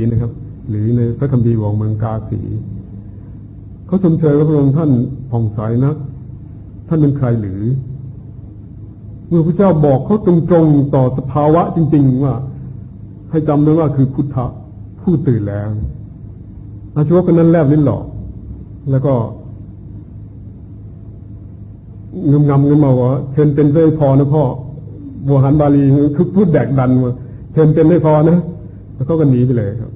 นะครับ หรือในพระคัมภีร์ของเมืองกาสีเขาชมเชยว่าพระองค์ท่านผ่องใสนักท่านเป็นใครหรือ เมื่อพระเจ้าบอกเขาตรงๆต่อสภาวะจริง ๆ ว่า ให้จำไว้ว่าคือพุทธะผู้ตื่นแล้วอาชีวะคนนั้นแลบลิ้นหลอก แล้วก็งมงำกันมาว่าเชิญเป็นไม่พอนะพ่อโบหันบาลีคือพูดแดกดันมาเชิญเป็นไม่พอนะ แล้วเขาก็หนีไปเลยครับ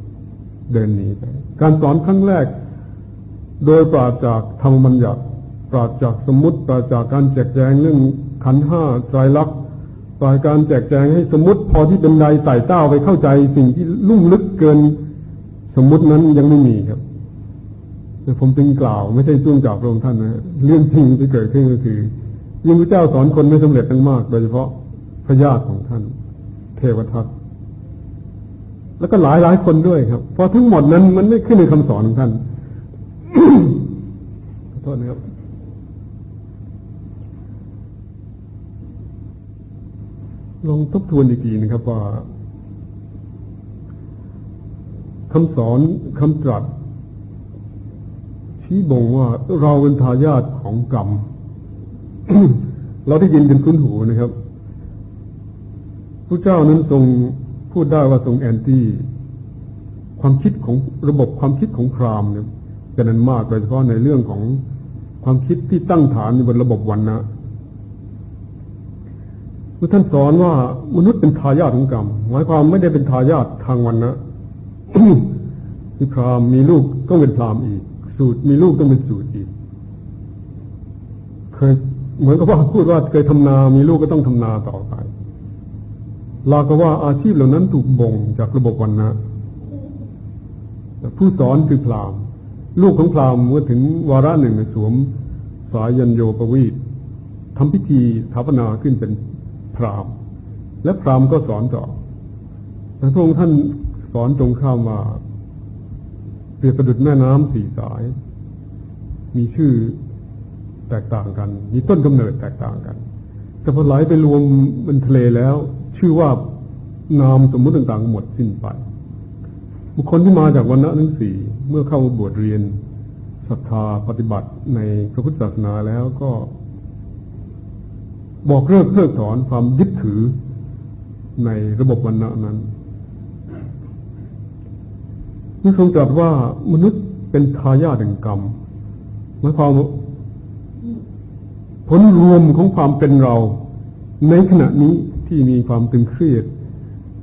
เดินหนีไป การสอนครั้งแรก โดยปราศจากธรรมบัญญัติปราศจากสมมติปราศจากการแจกแจงเรื่องขันห้าไตรลักษณ์ปราศการแจกแจงให้สมมติ พอที่เป็นใดไต่เต้าไปเข้าใจสิ่งที่ลุ่มลึกเกิน สมมตินั้นยังไม่มีครับแต่ผมจึงกล่าวไม่ใช่ช่วงจากพระองค์ท่านนะเรื่องจริงที่เกิดขึ้นก็คือยังพระเจ้าสอนคนไม่สำเร็จตั้งมาก โดยเฉพาะพระญาติของท่าน เทวทัต แล้วก็หลายหลายคนด้วยครับ เพราะทั้งหมดนั้นมันไม่ขึ้นในคำสอนของท่านขอโทษนะครับ ลองทบทวนอีกทีนะครับว่าคำสอนคำตรัสชี้บ่งว่าเราเป็นทายาทของกรรม เราได้ยินเป็นคุ้นหูนะครับพระเจ้านั้นทรง พูดได้ว่าทรงแอนตี้ความคิดของระบบความคิดของพราหมณ์เนี่ยเป็นนั้นมากโดยเฉพาะในเรื่องของความคิดที่ตั้งฐานบนระบบวันนะเมื่อท่านสอนว่ามนุษย์เป็นทายาทของกรรม หมายความไม่ได้เป็นทายาททางวันนะมีพราหมณ์มีลูกก็เป็นพราหมณ์อีก สูตรมีลูกต้องเป็นสูตรอีก เคยเหมือนกับว่าพูดว่าเคยทำนา มีลูกก็ต้องทำนาต่อไป ลาก็ว่าอาชีพเหล่านั้นถูกบ่งจากระบบวันนะผู้สอนคือพราหมณ์ลูกของพราหมณ์เมื่อถึงวาระหนึ่งสวมสายยันโยปวีตทำพิธีสถาปนาขึ้นเป็นพราหมณ์ และพราหมณ์ก็สอนต่อแต่พระองค์ท่านสอนตรงข้ามว่าเปรียบประดุจแม่น้ำสี่สาย มีชื่อแตกต่างกัน มีต้นกำเนิดแตกต่างกัน แต่พอไหลไปรวมเป็นทะเลแล้ว ชื่อว่านามสมมุติต่างๆ หมดสิ้นไป บุคคลที่มาจากวันณะทั้งสี่เมื่อเข้าบวชเรียนศรัทธาปฏิบัติในพระพุทธศาสนาแล้วก็ บอกเลิกเพิกถอนความยึดถือในระบบวันณะนั้นนี่ทรงตรัสว่ามนุษย์เป็นทายาทแห่งกรรมหมายความผลรวมของความเป็นเรา ในขณะนี้ ที่มีความตึงเครียด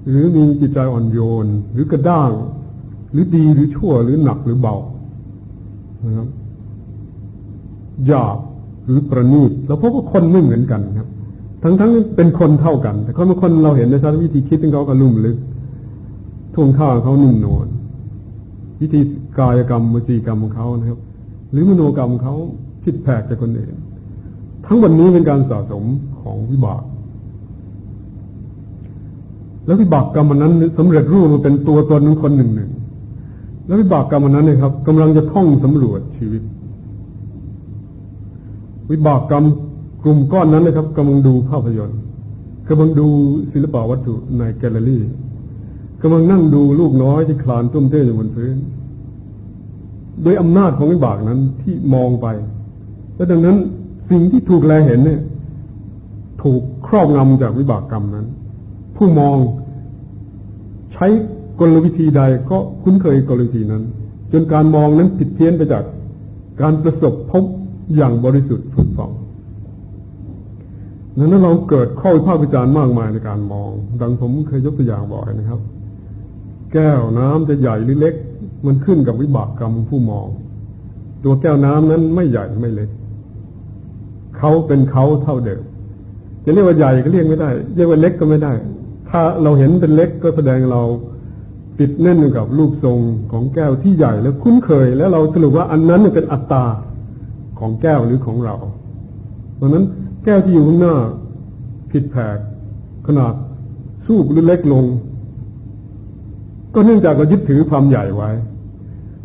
หรือมีจิตใจอ่อนโยน หรือกระด้าง หรือดีหรือชั่ว หรือหนักหรือเบานะครับหยาบหรือประณีตเราพบว่าคนไม่เหมือนกันครับ ทั้งทั้งเป็นคนเท่ากัน แต่คนบางคนเราเห็นในชาติวิธีคิดของเขาก็ลุ่มลึกท่วงท่าเขานุ่มนวลวิธีกายกรรมมจีกรรมของเขานะครับ หรือมโนกรรมเขาผิดแผกจากคนอื่น ทั้งวันนี้เป็นการสะสมของวิบาก แล้ววิบากกรรมนั้นสำเร็จรูปมาเป็นตัวตนของคนหนึ่งหนึ่งแล้ววิบากกรรมนั้นเนี่ยครับกำลังจะท่องสำรวจชีวิต วิบากกรรมกลุ่มก้อนนั้นนะครับกำลังดูภาพยนตร์กำลังดูศิลปวัตถุในแกลเลอรี่กำลังนั่งดูลูกน้อยที่คลานตุ้มเต้อยู่บนพื้นโดยอำนาจของวิบากนั้นที่มองไป และดังนั้นสิ่งที่ถูกแลเห็นเนี่ย ถูกครอบงำจากวิบากกรรมนั้น ผู้มองใช้กลวิธีใดก็คุ้นเคยกลวิธีนั้น จนการมองนั้นผิดเพี้ยนไปจากการประสบพบอย่างบริสุทธิ์ผุดฟองดังนั้นเราเกิดข้อวิพากษ์วิจารณ์มากมายในการมอง ดังผมเคยยกตัวอย่างบ่อยนะครับ แก้วน้ำจะใหญ่หรือเล็ก มันขึ้นกับวิบากกรรมผู้มอง ตัวแก้วน้ำนั้นไม่ใหญ่ไม่เล็กเขาเป็นเขาเท่าเดิมจะเรียกว่าใหญ่ก็เรียกไม่ได้เรียกว่าเล็กก็ไม่ได้ ถ้าเราเห็นเป็นเล็กก็แสดงเราติดแน่นกับรูปทรงของแก้วที่ใหญ่แล้วคุ้นเคย แล้วเราสรุปว่าอันนั้นเป็นอัตตาของแก้วหรือของเรา เพราะนั้นแก้วที่อยู่ข้างหน้าผิดแผกขนาดสูบหรือเล็กลง ก็เนื่องจากเรายึดถือความใหญ่ไว้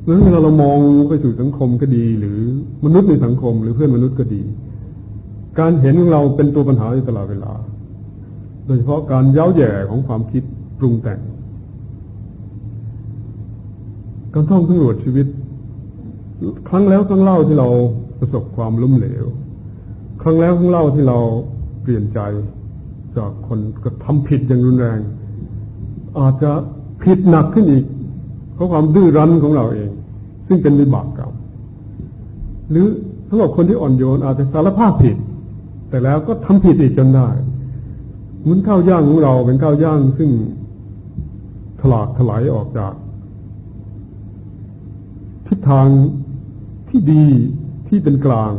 เพราะนั้นเวลาเรามองไปสู่สังคมก็ดี หรือมนุษย์ในสังคม หรือเพื่อนมนุษย์ก็ดี การเห็นของเราเป็นตัวปัญหาอยู่ตลอดเวลา โดยเฉพาะการเย้าแย่ของความคิดปรุงแต่ง การท่องสำรวจชีวิต ครั้งแล้วครั้งเล่าที่เราประสบความล้มเหลว ครั้งแล้วครั้งเล่าที่เราเปลี่ยนใจจากคนกระทำผิดอย่างรุนแรง อาจจะผิดหนักขึ้นอีก เพราะความดื้อรั้นของเราเอง ซึ่งเป็นวิบากกรรมหรือสำหรับคนที่อ่อนโยนอาจจะสารภาพผิด แต่แล้วก็ทำผิดอีกจนได้ มือนข้าวย่างของเราเป็นข้าวย่างซึ่งถลากถลายออกจาก ทิศทางที่ดีที่เป็นกลาง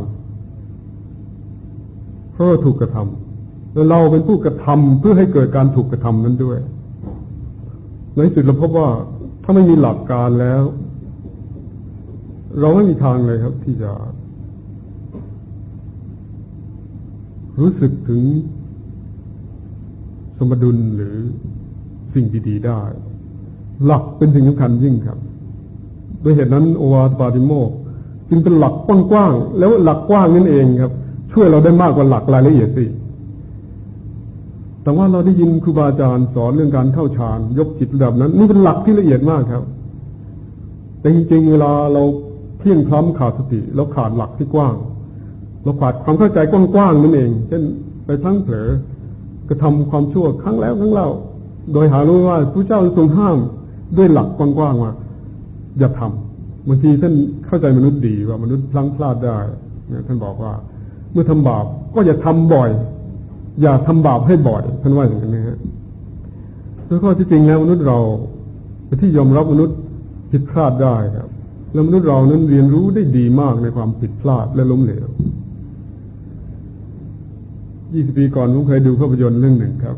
เพราะถูกกระทำแล้วเราเป็นผู้กระทำเพื่อให้เกิดการถูกกระทำนั้นด้วย ในสุดเราพบว่าถ้าไม่มีหลักการแล้ว เราไม่มีทางเลยครับ ที่จะ รู้สึกถึง สมดุลหรือสิ่งดีๆได้ หลักเป็นสิ่งสำคัญยิ่งครับด้วยเหตุนั้นโอวาทปาติโมกจึงเป็นหลักกว้างๆแล้วหลักกว้างนั่นเองครับ ช่วยเราได้มากกว่าหลักรายละเอียดสิแต่ว่าเราได้ยินครูบาอาจารย์สอนเรื่องการเข้าฌานยกจิตระดับนั้น นี่เป็นหลักที่ละเอียดมากครับ แต่จริงๆเวลาเราเพียงพร้ำขาดสติเราขาดหลักที่กว้าง เราขาดความเข้าใจกว้างๆนั่นเอง เช่นไปทั้งเผลอ กระทำความชั่วครั้งแล้วครั้งเล่า โดยหารู้ว่าพระเจ้าทรงห้ามด้วยหลักกว้างๆว่าอย่าทำบางทีท่านเข้าใจมนุษย์ดีว่ามนุษย์พลั้งพลาดได้ท่านบอกว่า เมื่อทำบาปก็อย่าทำบ่อย อย่าทำบาปให้บ่อยท่านว่าอย่างนี้ฮะโดยข้อที่จริงแล้วมนุษย์เราที่ยอมรับมนุษย์ผิดพลาดได้ครับ แล้วมนุษย์เรานั้นเรียนรู้ได้ดีมากในความผิดพลาดและล้มเหลว ยี่สิบปีก่อนผมเคยดูภาพยนตร์เรื่องหนึ่งครับ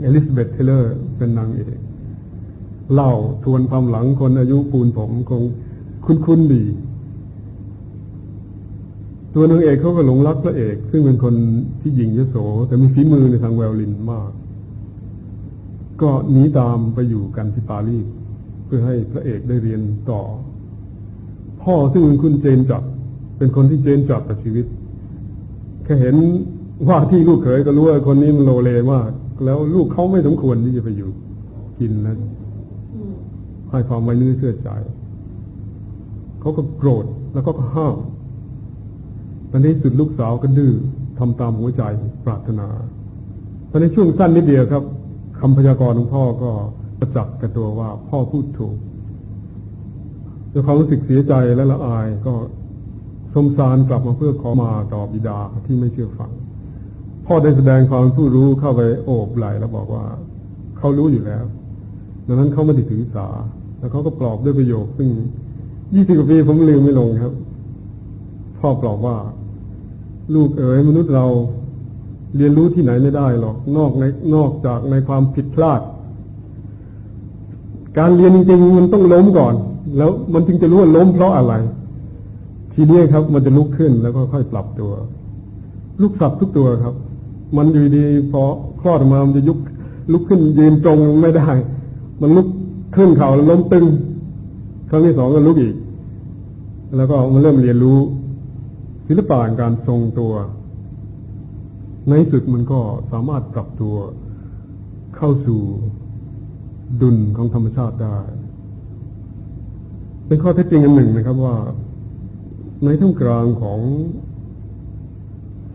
เอลิซาเบธเทเลอร์เป็นนางเอกเล่าทวนความหลังคนอายุปูนผมคงคุ้นๆดี ตัวนางเอกเขาก็หลงรักพระเอก ซึ่งเป็นคนที่หญิงยโส แต่มีฝีมือในทางแววลินมาก ก็หนีตามไปอยู่กันที่ปารีสเพื่อให้พระเอกได้เรียนต่อ พ่อซึ่งเป็นคุณเจนจับเป็นคนที่เจนจับกับชีวิต แค่เห็นว่าที่ลูกเขยก็รู้ว่าคนนี้มันโลเลมากแล้วลูกเขาไม่สมควรที่จะไปอยู่กินนะให้ความไว้เนื้อเชื่อใจ เขาก็โกรธแล้วก็ห้ามตอนนี้สุดลูกสาวก็ดื้อทำตามหัวใจปรารถนา ตอนในช่วงสั้นนิดเดียวครับคำพยากรณ์ของพ่อก็ประจักษ์กับตัวว่าพ่อพูดถูกด้วยความรู้สึกเสียใจและละอายก็ สมสารกลับมาเพื่อขอมาต่อบิดาที่ไม่เชื่อฟัง พ่อได้แสดงความผู้รู้เข้าไปโอบไหลแล้วบอกว่า เขารู้อยู่แล้ว ดังนั้นเขาไม่ได้ถือสา แล้วเขาก็ปลอบด้วยประโยค ซึ่งยี่สิบกว่าปีผมลืมไม่ลงครับ พ่อปลอบว่า ลูกเอ๋ยมนุษย์เราเรียนรู้ที่ไหนไม่ได้หรอกนอกในนอกจากในความผิดพลาด การเรียนจริงๆมันต้องล้มก่อน แล้วมันจึงจะรู้ว่าล้มเพราะอะไร ทีนี้ครับ มันจะลุกขึ้นแล้วก็ค่อยปรับตัว ลูกสัตว์ทุกตัวครับ มันอยู่ดีพอคลอดออกมามันจะยุกลุกขึ้นยืนตรงไม่ได้ มันลุกขึ้นเข่าล้มตึงครั้งที่สองก็ลุกอีก แล้วก็มันเริ่มเรียนรู้ ศิลปะการทรงตัว ในสุดมันก็สามารถปรับตัว เข้าสู่ดุลของธรรมชาติได้ เป็นข้อเท็จจริงอันหนึ่งนะครับว่า ในท่ามกลางของ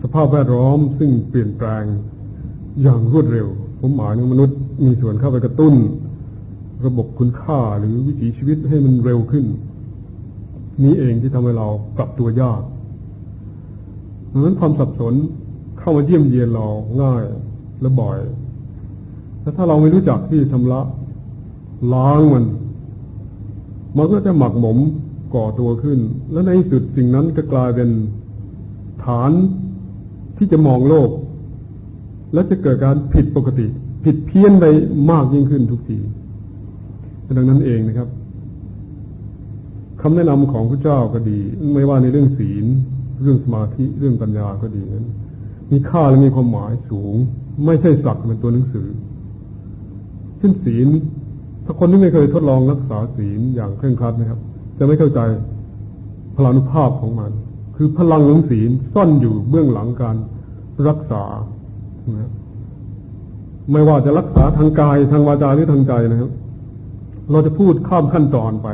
สภาพแวดล้อมซึ่งเปลี่ยนแปลงอย่างรวดเร็ว ผมหมายถึงมนุษย์มีส่วนเข้าไปกระตุ้น ระบบคุณค่าหรือวิถีชีวิตให้มันเร็วขึ้น นี้เองที่ทำให้เราปรับตัวยากดังนั้นความสับสนเข้ามาเยี่ยมเยียนเราง่ายและบ่อยแต่ถ้าเราไม่รู้จักที่ชำระล้างมัน มันก็จะหมักหมม ก่อตัวขึ้น และในสุดสิ่งนั้นก็กลายเป็นฐานที่จะมองโลก และจะเกิดการผิดปกติ ผิดเพี้ยนไปมากยิ่งขึ้นทุกทีดังนั้นเองนะครับคำแนะนำของพระเจ้าก็ดี ไม่ว่าในเรื่องศีล เรื่องสมาธิเรื่องปัญญาก็ดีนั้น มีค่าและมีความหมายสูง ไม่ใช่สักเป็นตัวหนังสือเช่นศีลถ้าคนที่ไม่เคยทดลองรักษาศีลอย่างเคร่งครัดนะครับ จะไม่เข้าใจพลานุภาพของมัน คือพลังของศีลซ่อนอยู่เบื้องหลังการรักษา ไม่ว่าจะรักษาทางกายทางวาจาหรือทางใจนะครับ เราจะพูดข้ามขั้นตอนไป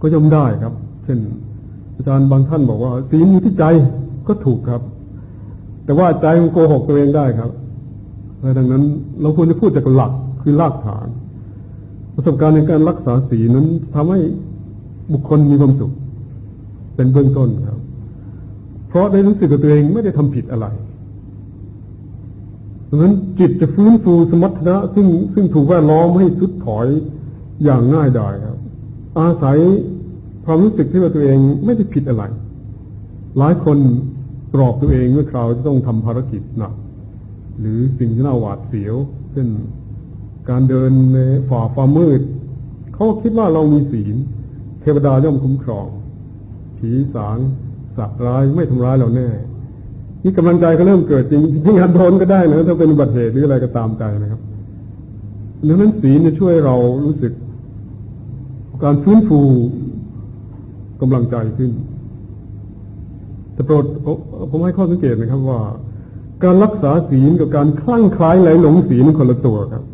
ก็ย่อมได้ครับ เช่น อาจารย์บางท่านบอกว่าศีลอยู่ที่ใจก็ถูกครับ แต่ว่าใจมันโกหกตัวเองได้ครับดังนั้น เราควรจะพูดจากหลักคือรากฐาน ประสบการณ์ในการรักษาศีลนั้นทำให้ บุคคลมีความสุข เป็นเบื้องต้นครับ เพราะได้รู้สึกกับตัวเองไม่ได้ทำผิดอะไรดังนั้นจิตจะฟื้นฟูสมรรถนะ ซึ่งซึ่งถูกแวดล้อมให้สุดถอยอย่างง่ายดายครับ อาศัยความรู้สึกที่ว่าตัวเองไม่ได้ผิดอะไร หลายคนกรอบตัวเองเมื่อคราวจะต้องทำภารกิจหนักหรือสิ่งที่น่าหวาดเสียว เช่นการเดินในฝ่าความมืด เขาคิดว่าเรามีศีล ทวดาย่อมคุ้มครอง ผีสางสัตว์ร้ายไม่ทำร้ายเราแน่ นี่กำลังใจก็เริ่มเกิดจริงที่งานโดนก็ได้นะถ้าเป็นอุบัติเหตุหรืออะไรก็ตามใจนะครับดังนั้นศีลจะช่วยเรารู้สึก การฟื้นฟูกำลังใจขึ้น แต่โปรดผมให้ข้อสังเกตนะครับว่า การรักษาศีลกับการคลั่งคล้ายไหลหลงศีลคนละตัวครับ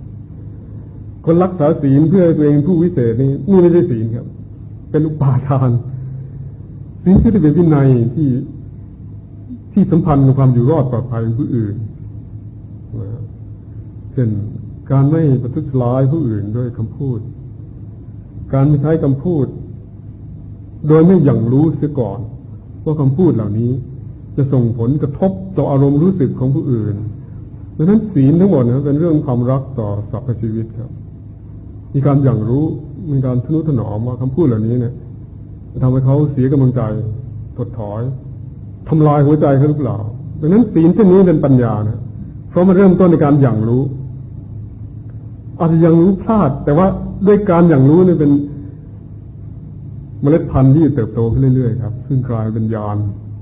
คนรักษาศีลเพื่อตัวเองผู้วิเศษนี่นี่ไม่ใช่ศีลครับ เป็นอุปาทานศีลที่เป็นวินัยที่ที่สัมพันธ์กับความอยู่รอดปลอดภัยของผู้อื่นเช่นการไม่ประทุษร้ายผู้อื่นด้วยคำพูด การไม่ใช้คำพูด โดยไม่อย่างรู้เสียก่อนว่าคำพูดเหล่านี้ จะส่งผลกระทบต่ออารมณ์รู้สึกของผู้อื่นดังนั้นศีลทั้งหมดนะเป็นเรื่องความรักต่อสรรพชีวิตครับ มีการอย่างรู้ มีการทนุถนอมว่าคำพูดเหล่านี้เนี่ยจะทำให้เขาเสียกำลังใจถดถอยทำลายหัวใจเขาหรือเปล่าดังนั้นศีลเช่นนี้เป็นปัญญานะเพราะมันเริ่มต้นในการอย่างรู้อาจจะยังรู้พลาด แต่ว่าด้วยการอย่างรู้นี่เป็นเมล็ดพันธุ์ที่เติบโตขึ้นเรื่อยๆครับซึ่งกลายเป็นญาณ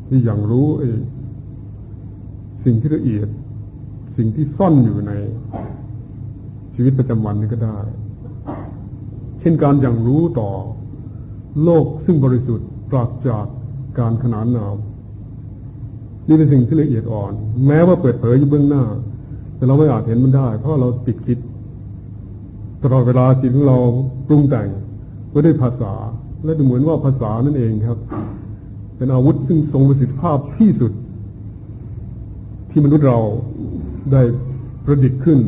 ที่อย่างรู้ไอ้สิ่งที่ละเอียด สิ่งที่ซ่อนอยู่ในชีวิตประจำวันนี้ก็ได้ เช่นการอย่างรู้ต่อ โลกซึ่งบริสุทธิ์ปราศจากการขนานนามนี่เป็นสิ่งที่ละเอียดอ่อน แม้ว่าเปิดเผยอยู่เบื้องหน้า แต่เราไม่อาจเห็นมันได้ เพราะเราติดคิดตลอดเวลาจิตของเราปรุงแต่งไว้ด้วยภาษา และดูเหมือนว่าภาษานั่นเองครับ เป็นอาวุธซึ่งทรงประสิทธิภาพที่สุด ที่มนุษย์เราได้ประดิษฐ์ขึ้น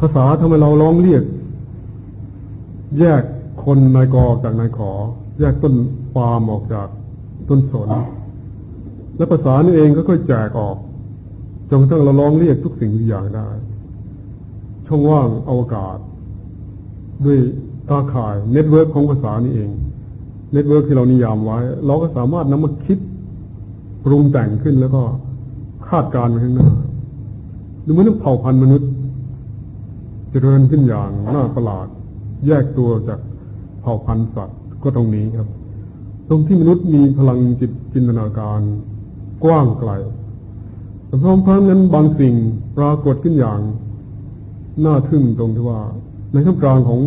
ภาษาทำให้เราร้องเรียก แยกคนนายกอจากนายขอ แยกต้นปาล์มออกจากต้นสน และภาษานี่เองก็ค่อยแจกออกจนกระทั่งเราร้องเรียกทุกสิ่งทุกอย่างได้ ช่องว่างอวกาศ ด้วยตาข่าย network ของภาษานี่เอง network ที่เรานิยามไว้ เราก็สามารถนำมาคิดปรุงแต่งขึ้นแล้วก็คาดการณ์ไปข้างหน้าดูเหมือนเผ่าพันธุ์มนุษย์ เจริญขึ้นอย่างน่าประหลาด แยกตัวจากเผ่าพันธุ์สัตว์ก็ตรงนี้ครับ ตรงที่มนุษย์มีพลังจิตจินตนาการกว้างไกลแต่พร้อมๆนั้นบางสิ่งปรากฏขึ้นอย่างน่าทึ่งตรงที่ว่า ในท่ามกลางของ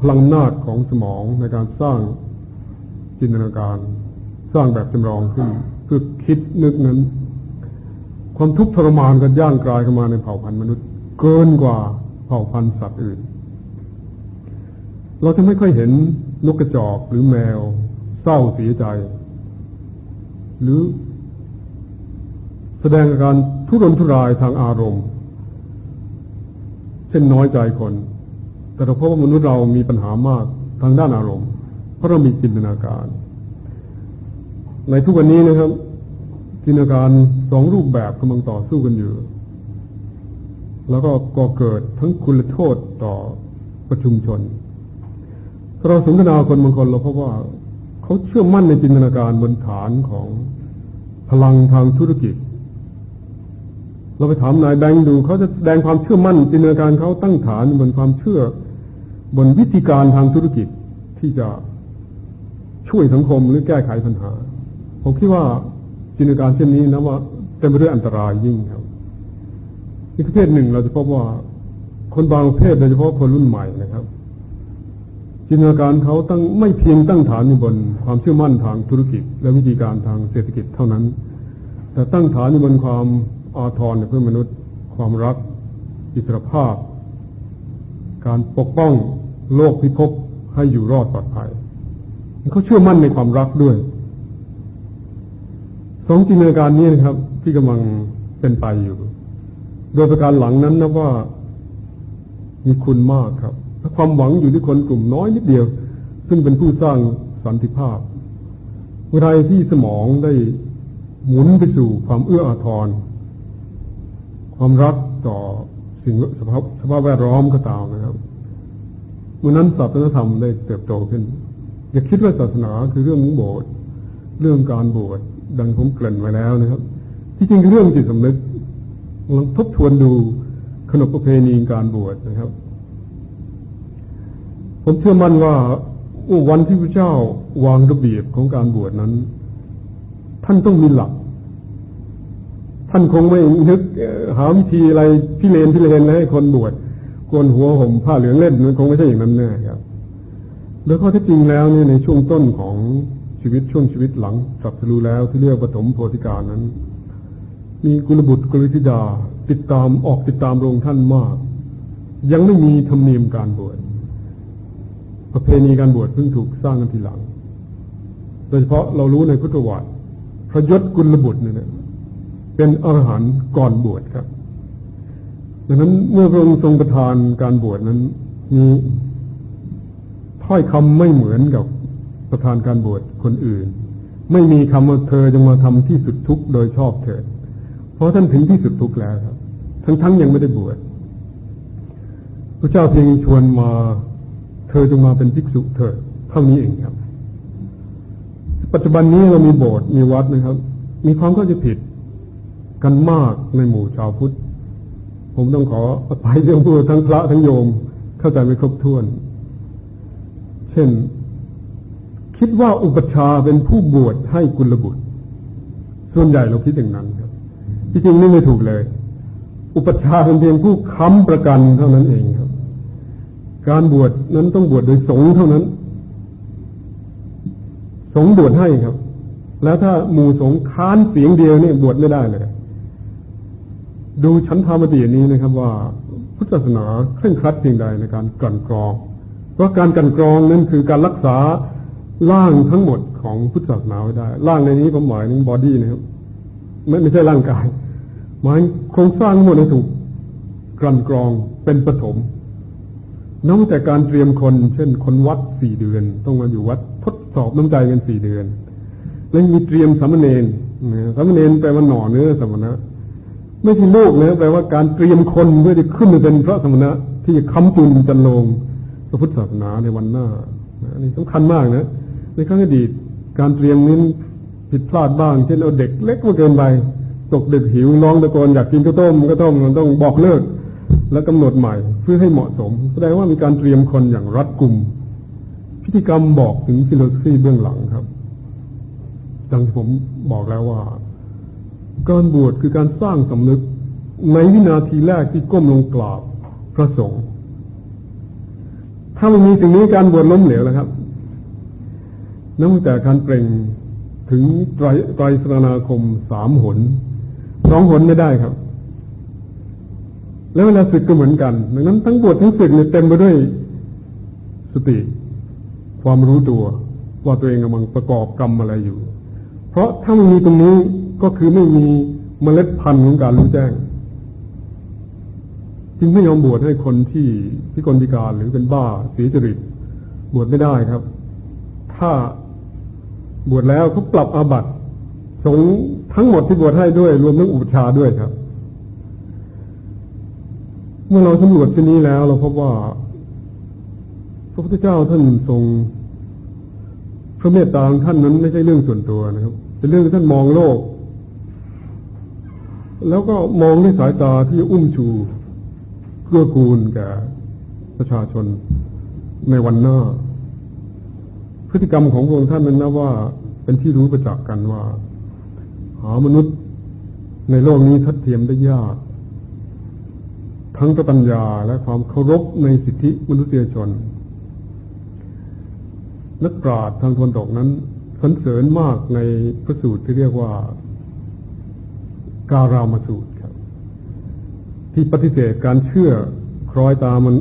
พลังนาจของสมองในการสร้างจินตนาการ สร้างแบบจำลองขึ้นคือคิดนึกนั้น ความทุกข์ทรมานกันย่างกลายเข้ามาในเผ่าพันธุ์มนุษย์ เกินกว่า เผ่าพันธุ์สัตว์อื่น เราจะไม่ค่อยเห็นนกกระจอกหรือแมว เศร้าเสียใจ หรือแสดงอาการทุรนทุรายทางอารมณ์ เช่นน้อยใจคน แต่เราพบว่ามนุษย์เรามีปัญหามากทางด้านอารมณ์ เพราะเรามีจินตนาการ ในทุกวันนี้นะครับจินตนาการสองรูปแบบกำลังต่อสู้กันอยู่ แล้วก็ก่อเกิดทั้งคุณโทษต่อประชุมชน เราสนทนาคนบางคนเราพบว่าเขาเชื่อมั่นในจินตนาการบนฐานของพลังทางธุรกิจ เราไปถามนายแบงค์ดูเขาจะแสดงความเชื่อมั่นจินตนาการเขาตั้งฐานบนความเชื่อบนวิธีการทางธุรกิจที่จะช่วยสังคมหรือแก้ไขปัญหา ผมคิดว่าจินตนาการเช่นนี้นะว่าเต็มไปด้วยอันตรายยิ่งครับ อีกประเภทหนึ่งเราจะพบว่าคนบางประเภทโดยเฉพาะคนรุ่นใหม่นะครับจินตนาการเขาตั้งไม่เพียงตั้งฐานอยู่บนความเชื่อมั่นทางธุรกิจ และวิธีการทางเศรษฐกิจเท่านั้น แต่ตั้งฐานอยู่บนความอาทรเพื่อมนุษย์ ความรัก อิสรภาพ การปกป้องโลกพิภพให้อยู่รอดปลอดภัยเขาเชื่อมั่นในความรักด้วยสองจินตนาการนี้นะครับ ที่กำลังเป็นไปอยู่ โดยประการหลังนั้นนะว่ามีคุณมากครับความหวังอยู่ที่คนกลุ่มน้อยนิดเดียว ซึ่งเป็นผู้สร้างสันติภาพเมื่อไรที่สมองได้หมุนไปสู่ความเอื้ออาทร ความรักต่อสิ่งสภาพสภาพแวดล้อมก็ตามนะครับเมื่อนั้นศาสนธรรมได้เติบโตขึ้น อย่าคิดว่าศาสนาคือเรื่องโบสถ์เรื่องการบวชดังผมเกริ่นไว้แล้วนะครับ ที่จริงเรื่องจิตสำนึก ลองทบทวนดูขนบประเพณีการบวชนะครับ ผมเชื่อมั่นว่าวันที่พระเจ้าวางระเบียบของการบวชนั้น ท่านต้องมีหลัก ท่านคงไม่นึกหาวิธีอะไรพิเรนพิเรนให้คนบวชกวนหัวห่มผ้าเหลืองเล่นมันคงไม่ใช่อย่างนั้นแน่ครับ แล้วข้อที่จริงแล้วเนี่ยในช่วงต้นของชีวิตช่วงชีวิตหลังตรัสรู้แล้วที่เรียกปฐมโพธิการนั้น มีกุลบุตรกุลธิดา ติดตามออกติดตามโรงท่านมาก ยังไม่มีธรรมเนียมการบวชประเพณีการบวชเพิ่งถูกสร้างกันทีหลัง โดยเฉพาะเรารู้ในพุทธวัตรพระยศกุลบุตรเนี่ยเป็นอรหันต์ก่อนบวชครับดังนั้นเมื่อพระองค์ทรงประทานการบวชนั้นมีถ้อยคำไม่เหมือนกับประธานการบวชคนอื่น ไม่มีคำว่าเธอจงมาทำที่สุดทุกโดยชอบเถิด ราะท่านถึงที่สุดทุกแล้วครับทั้งทั้งยังไม่ได้บวชพระเจ้าเพียงชวนมา เธอจงมาเป็นภิกษุเถิดเท่านี้เองครับ ปัจจุบันนี้เรามีโบสถ์มีวัดนะครับ มีความเข้าใจผิดกันมากในหมู่ชาวพุทธ ผมต้องขออภัยเรื่องพูดทั้งพระทั้งโยม เข้าใจไม่ครบถ้วน เช่น คิดว่าอุปชาเป็นผู้บวชให้กุลบุตร ส่วนใหญ่เราคิดอย่างนั้นครับ ที่จริงนี่ไม่ถูกเลย อุปชาเป็นเพียงผู้ค้ำประกันเท่านั้นเองครับ การบวชนั้นต้องบวชโดยสงฆ์เท่านั้น สงฆ์บวชให้ครับ แล้วถ้าหมู่สงฆ์ค้านเสียงเดียวนี่บวชไม่ได้เลย ดูชั้นธรรมตินี้นะครับ ว่าพุทธศาสนาเคร่งครัดเพียงใดในการกลั่นกรอง เพราะการกลั่นกรองนั้นคือการรักษาร่างทั้งหมดของพุทธศาสนาไว้ได้ ร่างในนี้ผมหมายถึง body นะครับ ไม่ไม่ใช่ร่างกาย หมายโครงสร้างทั้งหมดให้ถูกกลั่นกรองเป็นปฐมน้องแต่การเตรียมคน เช่น คนวัดสี่เดือน ต้องมาอยู่วัดทดสอบน้ำใจกันสี่เดือน แล้วมีเตรียมสามเณรสามเณรแปลว่าหน่อเนื้อสมณะไม่ใช่โลกนะแปลว่าการเตรียมคนเพื่อจะขึ้นมาเป็นพระสมณะ ที่จะค้ำจุนจันลงพระพุทธศาสนาในวันหน้านนี้สำคัญมากนะในครั้งอดีตการเตรียมนี้ผิดพลาดบ้าง เช่นเอาเด็กเล็กมาเกินไป ตกดึกหิวน้องตะโกนอยากกินข้าวต้มก็ต้มมันต้องบอกเลิก แล้วกำหนดใหม่เพื่อให้เหมาะสม แสดงว่ามีการเตรียมคนอย่างรัดกุม พิธีกรรมบอกถึงฟิโลสฟีเบื้องหลังครับดังที่ผมบอกแล้วว่า การบวชคือการสร้างสำนึกในวินาทีแรกที่ก้มลงกราบพระสงฆ์ถ้าไมันมีสิ่งนี้การบวชล้มเหลวแล้วครับนับแต่การเปล่งถึงไตรไตรสรณาคมสามหน องหนไม่ได้ครับ แล้วเวลาศึกก็เหมือนกัน ดังนั้นทั้งบวชทั้งศึกเนี่ยเต็มไปด้วยสติ ความรู้ตัว ว่าตัวเองกำลังประกอบกรรมอะไรอยู่ เพราะถ้าไม่มีตรงนี้ก็คือไม่มีเมล็ดพันธุ์ของการรู้แจ้งจึงไม่ยอมบวชให้คนที่พิกลพิการหรือเป็นบ้าเสียจริตบวชไม่ได้ครับ ถ้าบวชแล้วเขาปรับอาบัติสง ทั้งหมดที่บวชให้ด้วย รวมทั้งอุปชาด้วยครับ เมื่อเราสำรวจที่นี้แล้ว เราพบว่า พระพุทธเจ้าท่านทรงพระเมตตาของท่านนั้นไม่ใช่เรื่องส่วนตัวนะครับ เป็นเรื่องที่ท่านมองโลก แล้วก็มองด้วยสายตาที่อุ้มชูเพื่อกูลแก่ประชาชนในวันหน้า พฤติกรรมของพระองค์ท่านนั้นนะว่า เป็นที่รู้ประจักษ์กันว่าามนุษย์ ในโลกนี้ทัดเทียมได้ยาก ทั้งปัญญาและความเคารพในสิทธิมนุษยชนนักปราชญ์ทางทวนตกนั้นสันเสริญมากในพระสูตรที่เรียกว่า การามาสูตรครับ ที่ปฏิเสธการเชื่อคล้อยตามมัน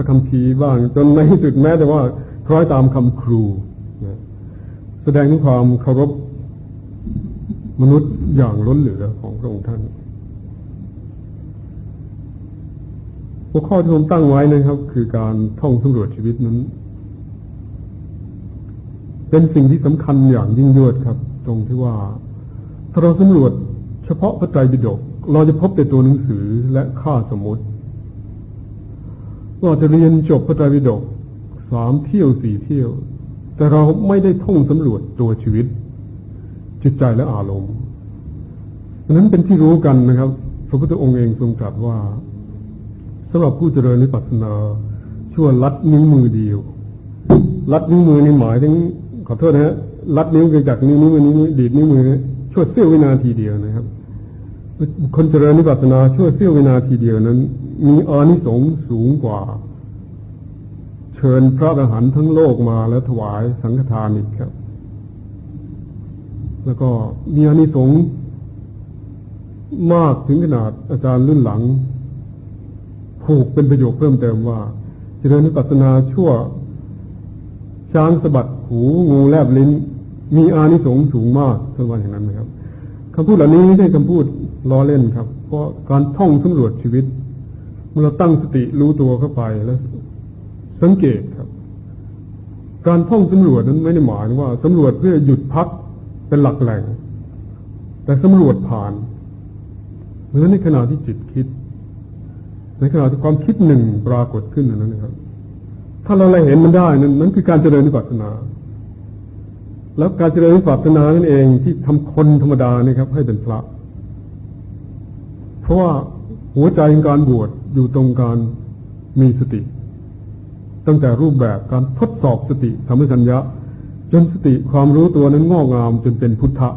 ระคำพีบ้าง จนในที่สุดแม้แต่ว่าคล้อยตามคำครู แสดงถึงความเคารพ มนุษย์อย่างล้นเหลือของพระองค์ท่านหัวข้อที่ผมตั้งไว้นะครับ คือการท่องสำรวจชีวิตนั้น เป็นสิ่งที่สำคัญอย่างยิ่งยวดครับ ตรงที่ว่าถ้าเราสำรวจเฉพาะพระไตรปิฎกเราจะพบแต่ตัวหนังสือและค่าสมมติเราจะเรียนจบพระไตรปิฎกสามเที่ยวสี่เที่ยว แต่เราไม่ได้ท่องสำรวจตัวชีวิต จิตใจและอารมณ์นั้นเป็นที่รู้กันนะครับ พระพุทธองค์เองทรงตรัสว่าสำหรับผู้เจริญนิพพานาชั่วลัดนิ้วมือเดียว ลัดนิ้วมือนี่หมายถึงขอโทษนะฮะลัดนิ้วจากนิ้วนิ้วนิ้วดีดนิ้วมือชั่วเสี้ยววินาทีเดียวนะครับ คนเจริญนิพพานาชั่วเสี้ยววินาทีเดียวนั้น มีอานิสงส์สูงกว่า เชิญพระอรหันต์ทั้งโลกมาแล้วถวายสังฆทานอีกครับ แล้วก็มีอานิสงส์มากถึงขนาดอาจารย์รุ่นหลัง ผูกเป็นประโยคเพิ่มเติมว่าเจริญนิพพานาชั่ว ช้างสะบัดหูงูแลบลิ้น มีอานิสงส์สูงมากเท่าวันอย่างนั้นนะครับคำพูดเหล่านี้ไม่ใช่คำพูดล้อเล่นครับ เพราะการท่องสำรวจชีวิตเมื่อเราตั้งสติรู้ตัวเข้าไปแล้ว สังเกตครับ การท่องสำรวจนั้นไม่ได้หมายว่าสำรวจเพื่อหยุดพัก เป็นหลักแหล่ง แต่สำรวจผ่านเหมือนในขณะที่จิตคิด ในขณะที่ความคิดหนึ่งปรากฏขึ้นนั้นนะครับ ถ้าเราเห็นมันได้นั้นนั่นคือการเจริญวิปัสสนา แล้วการเจริญวิปัสสนานั่นเองที่ทำคนธรรมดานี่ครับ ให้เป็นพระ เพราะว่าหัวใจของการบวชอยู่ตรงการมีสติ ตั้งแต่รูปแบบการทดสอบสติสัมปชัญญะ จนสติความรู้ตัวนั้นงอกงามจนเป็นพุทธะ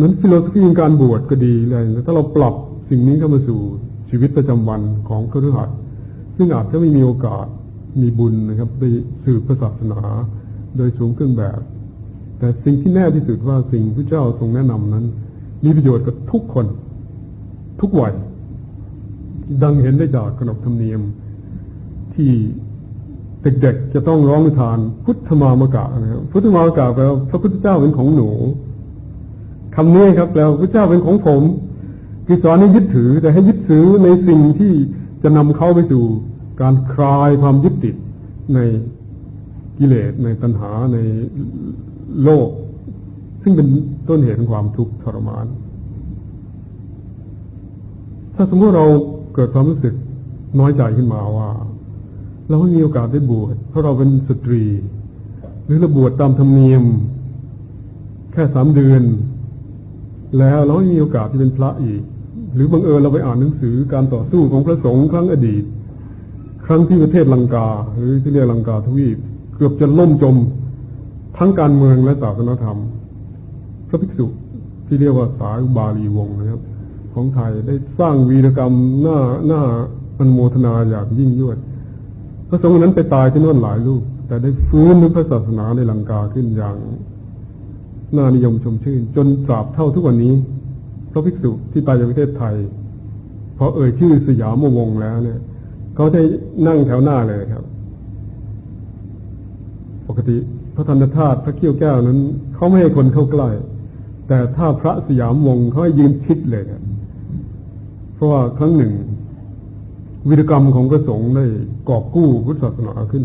นั้นฟิโลสฟีการบวชก็ดีเลยถ้าเราปรับสิ่งนี้เข้ามาสู่ชีวิตประจำวันของครือขัดซึ่งอาจจะไม่มีโอกาสมีบุญนะครับไปสืบศาสนาโดยสูงเครื่องแบบ แต่สิ่งที่แน่ที่สุดว่าสิ่งที่เจ้าทรงแนะนำนั้น มีประโยชน์กับทุกคน ทุกวัยดังเห็นได้จากขนบธรรมเนียมที่ เด็กๆจะต้องร้องนิทาน พุทธมามกะนะครับพุทธมามกะแปลว่าพระพุทธเจ้าเป็นของหนูคำนี้ครับแปลว่าพระเจ้าเป็นของผมคือสอนให้ยึดถือแต่ให้ยึดถือในสิ่งที่จะนำเขาไปสู่การคลายความยึดติดในกิเลสในปัญหาในโลก ซึ่งเป็นต้นเหตุของความทุกข์ทรมาน ถ้าสมมติเราเกิดความรู้สึกน้อยใจขึ้นมาว่า เราไม่มีโอกาสได้บวชเพราะเราเป็นสตรี หรือเราบวชตามธรรมเนียม แค่สามเดือน แล้วเราไม่มีโอกาสที่เป็นพระอีก หรือบังเอิญเราไปอ่านหนังสือการต่อสู้ของพระสงฆ์ครั้งอดีต ครั้งที่ประเทศลังกา หรือที่เรียกลังกาทวีปเกือบจะล่มจม ทั้งการเมืองและศาสนธรรม พระภิกษุที่เรียกว่าสายบาลีวงนะครับของไทยได้สร้างวีรกรรมหน้าหน้าอันโมทนาอย่างยิ่งยวด พระสงฆ์นั้นไปตายที่นั่นหลายลูก แต่ได้ฟื้นพระศาสนาในลังกาขึ้นอย่างน่านิยมชมชื่น จนตราบเท่าทุกวันนี้ พระภิกษุที่ไปจากประเทศไทยพอเอ่ยชื่อสยามวงแล้วเนี่ยเขาได้นั่งแถวหน้าเลยครับ ปกติพระธนธาตุพระเขี้ยวแก้วนั้นเขาไม่ให้คนเข้าใกล้แต่ถ้าพระสยามวงเขาให้ยืนชิดเลยครับเพราะว่าครั้งหนึ่ง วิรกรรมของพระสงฆ์ได้กอบกู้พุทธศาสนาขึ้น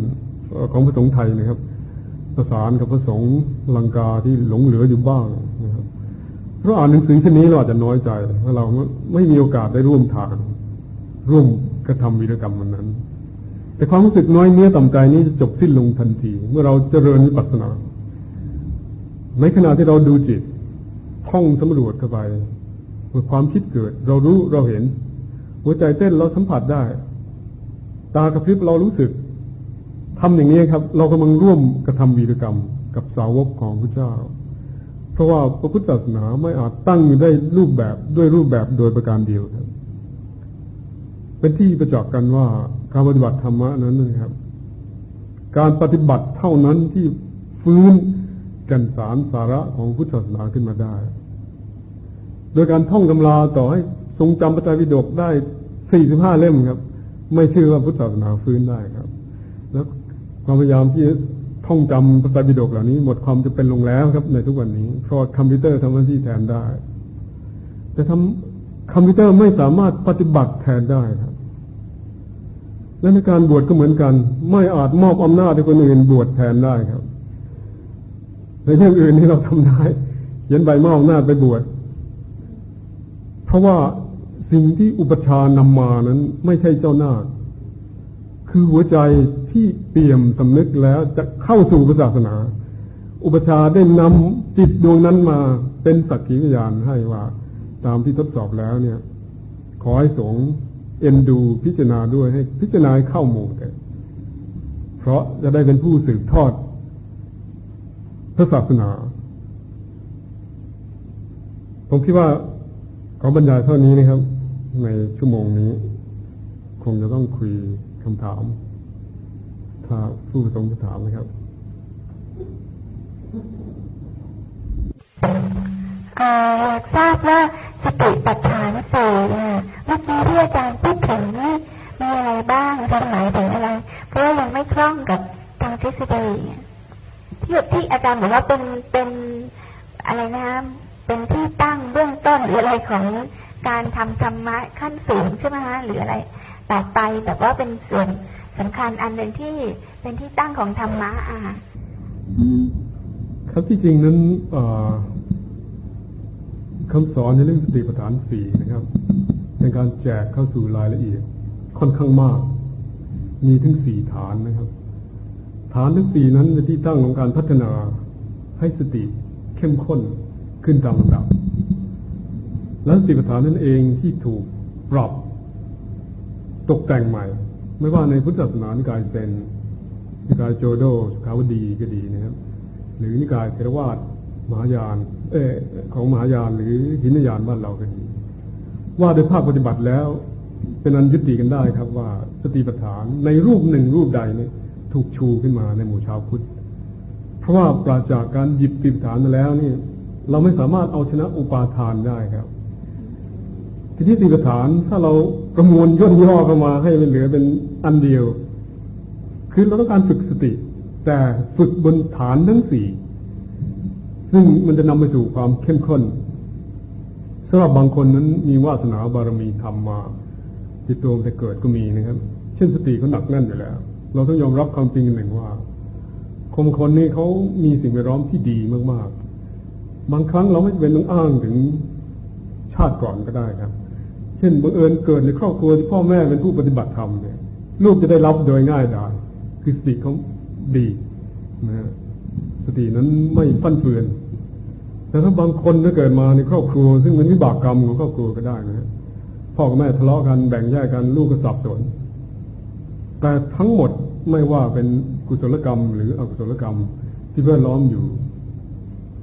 ของพระสงฆ์ไทยนะครับ ประสานกับพระสงฆ์ลังกาที่หลงเหลืออยู่บ้างเราอ่านหนังสือเช่นนี้เราอาจจะน้อยใจว่าเราไม่มีโอกาสได้ร่วมทาง ร่วมกระทำวีรกรรมมันนั้น แต่ความรู้สึกน้อยเนื้อต่ำใจนี้จะจบสิ้นลงทันที เมื่อเราเจริญวิปัสสนา ในขณะที่เราดูจิตท่องสำรวจเข้าไปเมื่อความคิดเกิด เรารู้เราเห็น หัวใจเต้นเราสัมผัสได้ ตากระพริบเรารู้สึกทำอย่างนี้ครับ เรากำลังร่วมกระทำวีรกรรม กับสาวกของพระเจ้า เพราะว่าพระพุทธศาสนาไม่อาจตั้งอยู่ได้รูปแบบด้วยรูปแบบโดยประการเดียวครับ เป็นที่ประจักษ์กันว่าการปฏิบัติธรรมะนั้นนะครับ การปฏิบัติเท่านั้นที่ฟื้นกันสารสาระของพุทธศาสนาขึ้นมาได้ โดยการท่องตำราต่อให้ทรงจำพระไตรปิฎกได้ สี่สิบห้าเล่มครับ ไม่เชื่อว่าพุทธศาสนาฟื้นได้ครับ แล้วความพยายามที่ท่องจำภาษาบิดกเหล่านี้ หมดความจะเป็นลงแล้วครับ ในทุกวันนี้เพราะคอมพิวเตอร์ทำหน้าที่แทนได้ แต่ทำคอมพิวเตอร์ไม่สามารถปฏิบัติแทนได้ครับ และในการบวชก็เหมือนกัน ไม่อาจมอบอำนาจให้คนอื่นบวชแทนได้ครับ ในเรื่องอื่นที่เราทำได้เขียนใบมอบอำนาจไปบวชเพราะว่า สิ่งที่อุปชานำมานั้น ไม่ใช่เจ้าหน้าคือหัวใจที่เปี่ยมสำนึกแล้วจะเข้าสู่ศาสนา อุปชาได้นำจิตดวงนั้นมาเป็นสักขีพยานให้ว่า ตามที่ทดสอบแล้วเนี่ย ขอให้สงเอ็นดูพิจารณาด้วยให้ พิจารณาเข้าหมู่แต่เพราะจะได้เป็นผู้สืบทอดพระศาสนา ผมคิดว่าขอบรรยายเท่านี้นะครับ ในชั่วโมงนี้ คงจะต้องคุยคำถาม ถ้าผู้ประสงค์จะถามนะครับอยากทราบว่าสติปัฏฐานสี่เนี่ยเมื่อกี้ที่อาจารย์พูดถึงนี่มีอะไรบ้างอาจารย์หมายถึงอะไร เพราะยังไม่คล่องกับทางทฤษฎีที่ที่อาจารย์บอกว่าเป็นเป็นอะไรนะเป็นที่ตั้งเบื้องต้นหรืออะไรของ การทำธรรมะขั้นสูงใช่ไหมฮะหรืออะไรต่อไปแบบว่าเป็นส่วนสำคัญอันหนึ่งที่เป็นที่ตั้งของธรรมะอะครับที่จริงนั้นคำสอนในเรื่องสติปัฏฐานสี่นะครับเป็นการแจกเข้าสู่รายละเอียดค่อนข้างมาก มีถึงสี่ฐานนะครับ ฐานทั้งสี่นั้นเป็นที่ตั้งของการพัฒนาให้สติเข้มข้นขึ้นตามลำดับ แล้วสติปัฏฐานนั่นเองที่ถูกปรับตกแต่งใหม่ ไม่ว่าในพุทธศาสนานิกายเซนนิกายโจโดสุขาวดีก็ดีนะครับ หรือนิกายเทรวาสมหายาน เออของมหายานหรือหินยานบ้านเราก็ดี ว่าโดยภาคปฏิบัติแล้ว เป็นอันยึดตีกันได้ครับว่าสติปัฏฐานในรูปหนึ่งรูปใดเนี่ยถูกชูขึ้นมาในหมู่ชาวพุทธ เพราะว่าปราจากการหยิบติปัฏฐานมาแล้วนี่เราไม่สามารถเอาชนะอุปาทานได้ครับ ทีนี้ติปฐานถ้าเราประมวลย่นย่อเข้ามาให้เป็นเหลือเป็นอันเดียว คือเราต้องการฝึกสติ แต่ฝึกบนฐานทั้งสี่ซึ่งมันจะนำไปสู่ความเข้มข้นสำหรับบางคนนั้นมีวาสนาบารมีทำมาติดตัวแต่เกิดก็มีนะครับ เช่นสติเขาหนักแน่นอยู่แล้ว เราต้องยอมรับความจริงหนึ่งว่าคนคนนี้เขามีสิ่งแวดล้อมที่ดีมากๆ บางครั้งเราไม่เป็นต้องอ้างถึงชาติก่อนก็ได้ครับ เช่นบังเอิญเกิดในครอบครัวที่พ่อแม่เป็นผู้ปฏิบัติธรรมเนี่ยลูกจะได้รับโดยง่ายดายคือสติเขาดีนะสตินั้นไม่ฟั่นเฟือน แต่ถ้าบางคนถ้าเกิดมาในครอบครัว ซึ่งเป็นวิบากกรรมของครอบครัวก็ได้นะพ่อกับแม่ทะเลาะกันแบ่งแยกกันลูกก็สับสนแต่ทั้งหมดไม่ว่าเป็นกุศลกรรม หรืออกุศลกรรมที่เพื่อล้อมอยู่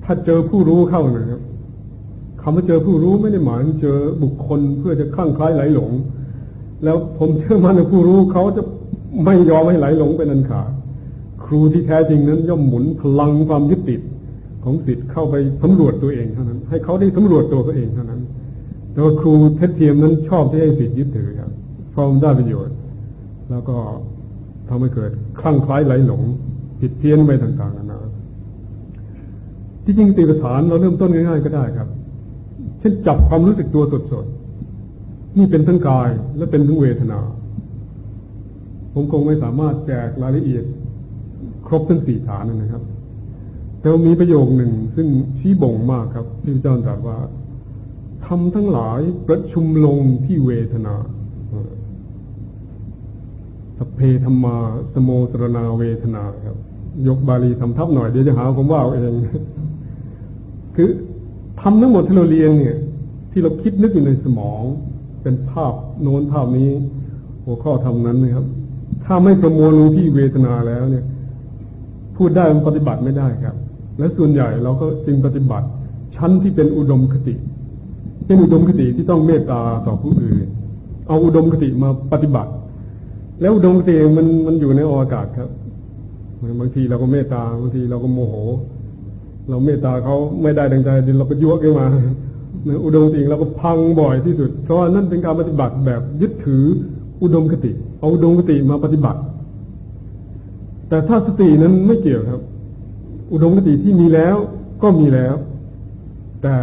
ถ้าเจอผู้รู้เข้านะครับ คำว่าเจอผู้รู้ไม่ได้หมายถึงเจอบุคคลเพื่อจะคลั่งคล้ายไหลหลง แล้วผมเชื่อมั่นในผู้รู้เขาจะไม่ยอมให้ไหลหลงเป็นอันขาดครูที่แท้จริงนั้นย่อมหมุนพลังความยึดติดของสิทธิ์เข้าไปสำรวจตัวเองเท่านั้น ให้เขาได้สำรวจตัวเขาเองเท่านั้น แต่ว่าครูเท็จเทียมนั้นชอบที่ให้สิทธิ์ยึดถือครับเพราะมันได้ประโยชน์ แล้วก็ทำให้เกิดคลั่งคล้ายไหลหลง ผิดเพี้ยนไปต่างๆนานาที่จริงตีปฐานเราเริ่มต้นง่ายๆก็ได้ครับ เช่นจับความรู้สึกตัวสดๆนี่เป็นทั้งกายและเป็นทั้งเวทนา ผมคงไม่สามารถแจกรายละเอียด ครบทั้งสี่ฐานนะครับ แต่มีประโยคหนึ่งซึ่งชี้บ่งมากครับ ที่พระเจ้าตรัสว่าทำทั้งหลายประชุมลงที่เวทนาสเพธรรมาสโมสรนาเวทนาครับ ยกบาลีทำทับหน่อยเดี๋ยวจะหาผมว่าเองคือ ทำทั้งหมดที่เราเรียนเนี่ย ที่เราคิดนึกอยู่ในสมอง เป็นภาพโน้นภาพนี้ หัวข้อทำนั้นนะครับ ถ้าไม่ประมวลลงที่เวทนาแล้วเนี่ย พูดได้มันปฏิบัติไม่ได้ครับ และส่วนใหญ่เราก็จึงปฏิบัติ ชั้นที่เป็นอุดมคติเป็นอุดมคติที่ต้องเมตตาต่อผู้อื่น เอาอุดมคติมาปฏิบัติ แล้วอุดมคติมันมันอยู่ในอากาศครับบางทีเราก็เมตตาบางทีเราก็โมโห เราเมตตาเขาไม่ได้ดังใจเราก็ยั่วขึ้นมาอุดมจริงเราก็พังบ่อยที่สุด เพราะว่านั่นเป็นการปฏิบัติแบบยึดถืออุดมคติ เอาอุดมคติมาปฏิบัติ แต่ถ้าสตินั้นไม่เกี่ยวครับ อุดมคติที่มีแล้วก็มีแล้ว แต่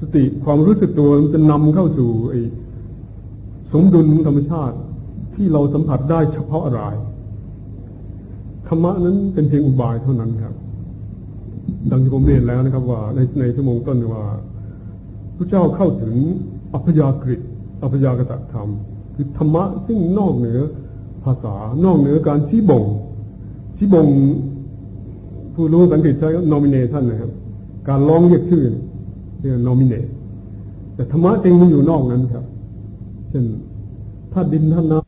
สติความรู้สึกตัวมันจะนำเข้าสู่ไอ้สมดุลธรรมชาติที่เราสัมผัสได้เฉพาะอะไรธรรมะนั้นเป็นเพียงอุบายเท่านั้นครับ ดังที่ผมเรียนแล้วนะครับ ว่าในในชั่วโมงต้นว่าพระเจ้าเข้าถึงอัพยากฤิอัพยากตธรรม คือธรรมะซึ่งนอกเหนือภาษานอกเหนือการชี้บ่งชี้บ่งผู้รู้สังเกตใช้ nomination นะครับ การร้องเรียกชื่อเรียก nominate แต่ธรรมะจริงมันอยู่นอกนั้นครับ เช่นถ้าดินท่าน้ำ